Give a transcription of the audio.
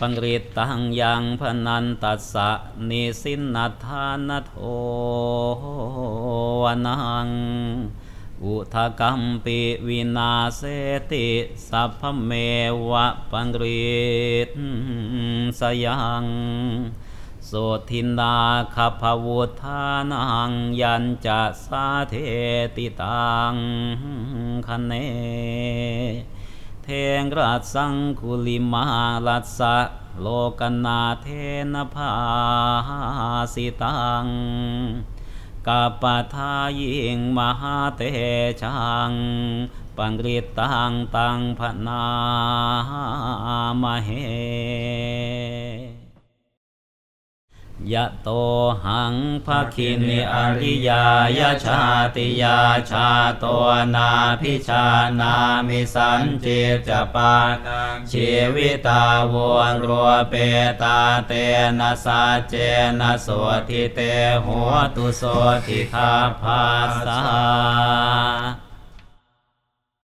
ปังริตตังยังพนันตัสสะนิสินนัทานโทวนัง อุทกรรมปิวินาเสติสัพพเมวะปังริตสยังโสทินดาขภวุธานังยันจะสาเทติตังคะเน งราชสังคุลิมาลัสสะโลกนาเทนภาสิตังกัปทายิงมหาเตชังปังริตังตังพนามเห ยะโตหังภาคินิอริยายะชาติยาชาโตนาพิชานามิสันจิตจปานังชีวิตาวนรัวเปตาเตนะสาเจนะสวทิเตหัวตุโสทิคาภาสา